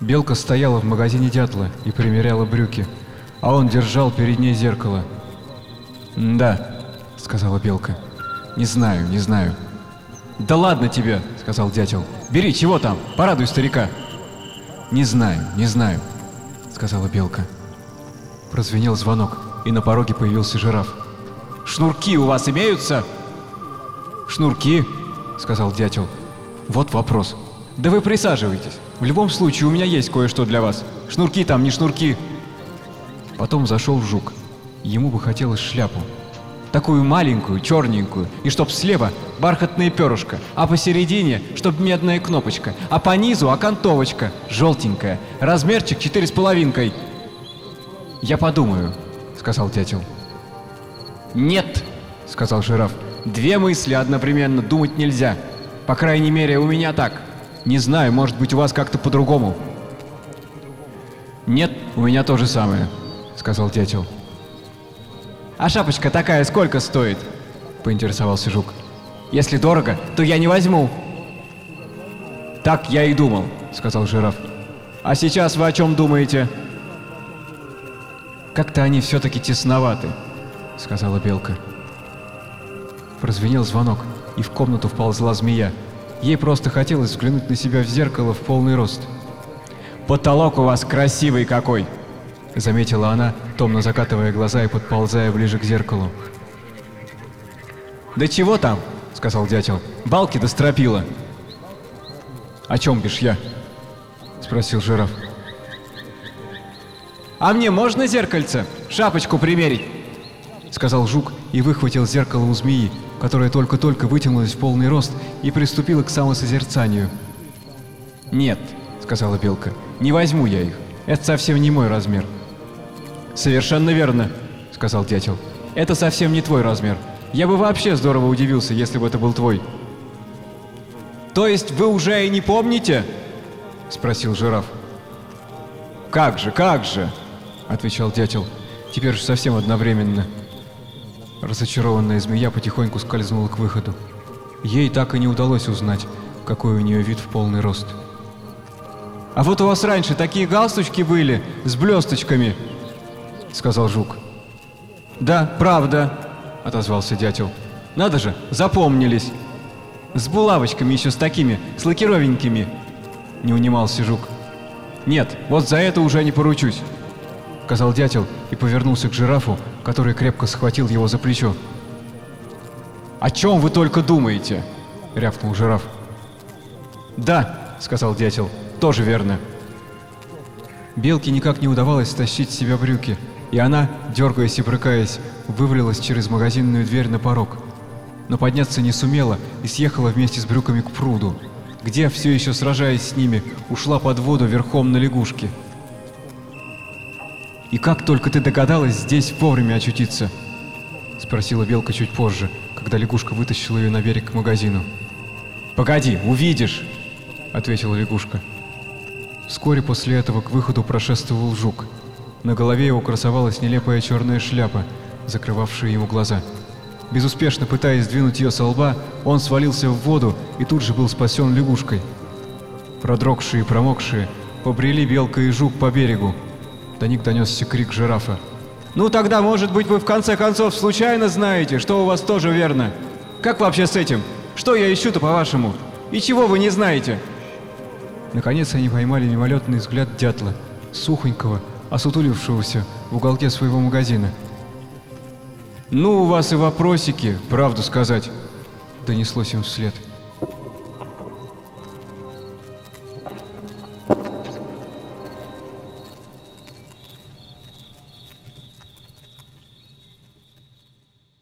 Белка стояла в магазине дятла и примеряла брюки, а он держал перед ней зеркало. «Да», — сказала Белка. «Не знаю, не знаю». «Да ладно тебе», — сказал дятел. «Бери, чего там? Порадуй старика». «Не знаю, не знаю», — сказала Белка. Прозвенел звонок, и на пороге появился жираф. «Шнурки у вас имеются?» «Шнурки?» — сказал дятел. «Вот вопрос. Да вы присаживайтесь. В любом случае у меня есть кое-что для вас. Шнурки там, не шнурки». Потом зашел жук. Ему бы хотелось шляпу. Такую маленькую, черненькую, и чтоб слева бархатное перышко, а посередине, чтоб медная кнопочка, а по низу окантовочка, желтенькая, размерчик четыре с половинкой. «Я подумаю», — сказал дятел. «Нет», — сказал жираф, — «две мысли одновременно думать нельзя. По крайней мере, у меня так. Не знаю, может быть, у вас как-то по-другому». «Нет, у меня то же самое», — сказал дятел. «А шапочка такая сколько стоит?» — поинтересовался жук. «Если дорого, то я не возьму». «Так я и думал», — сказал жираф. «А сейчас вы о чем думаете?» «Как-то они все-таки тесноваты», — сказала белка. Прозвенел звонок, и в комнату вползла змея. Ей просто хотелось взглянуть на себя в зеркало в полный рост. «Потолок у вас красивый какой!» — заметила она, томно закатывая глаза и подползая ближе к зеркалу. «Да чего там?» — сказал дятел. «Балки до стропила». «О чем бишь я?» — спросил жираф. «А мне можно зеркальце? Шапочку примерить?» — сказал жук и выхватил зеркало у змеи, которая только-только вытянулась в полный рост и приступила к самосозерцанию. «Нет», — сказала белка, — «не возьму я их. Это совсем не мой размер». «Совершенно верно», — сказал дятел. «Это совсем не твой размер. Я бы вообще здорово удивился, если бы это был твой». «То есть вы уже и не помните?» — спросил жираф. «Как же, как же!» — отвечал дятел. Теперь же совсем одновременно. Разочарованная змея потихоньку скользнула к выходу. Ей так и не удалось узнать, какой у нее вид в полный рост. «А вот у вас раньше такие галстучки были, с блесточками!» — сказал жук. «Да, правда!» — отозвался дятел. «Надо же, запомнились!» «С булавочками еще с такими, с лакировенькими!» — не унимался жук. «Нет, вот за это уже не поручусь!» — сказал дятел и повернулся к жирафу, который крепко схватил его за плечо. «О чем вы только думаете?» — рявкнул жираф. «Да», — сказал дятел, — «тоже верно». Белке никак не удавалось стащить с себя брюки, и она, дергаясь и брыкаясь, вывалилась через магазинную дверь на порог. Но подняться не сумела и съехала вместе с брюками к пруду, где, все еще сражаясь с ними, ушла под воду верхом на лягушке. «И как только ты догадалась здесь вовремя очутиться?» — спросила Белка чуть позже, когда лягушка вытащила ее на берег к магазину. «Погоди, увидишь!» — ответила лягушка. Вскоре после этого к выходу прошествовал жук. На голове его красовалась нелепая черная шляпа, закрывавшая ему глаза. Безуспешно пытаясь сдвинуть ее со лба, он свалился в воду и тут же был спасен лягушкой. Продрогшие и промокшие, побрели белка и жук по берегу. До них донесся крик жирафа. «Ну тогда, может быть, вы в конце концов случайно знаете, что у вас тоже верно? Как вообще с этим? Что я ищу-то, по-вашему? И чего вы не знаете?» Наконец они поймали мимолетный взгляд дятла, сухонького, осутулившегося в уголке своего магазина. «Ну, у вас и вопросики, правду сказать», — донеслось им вслед.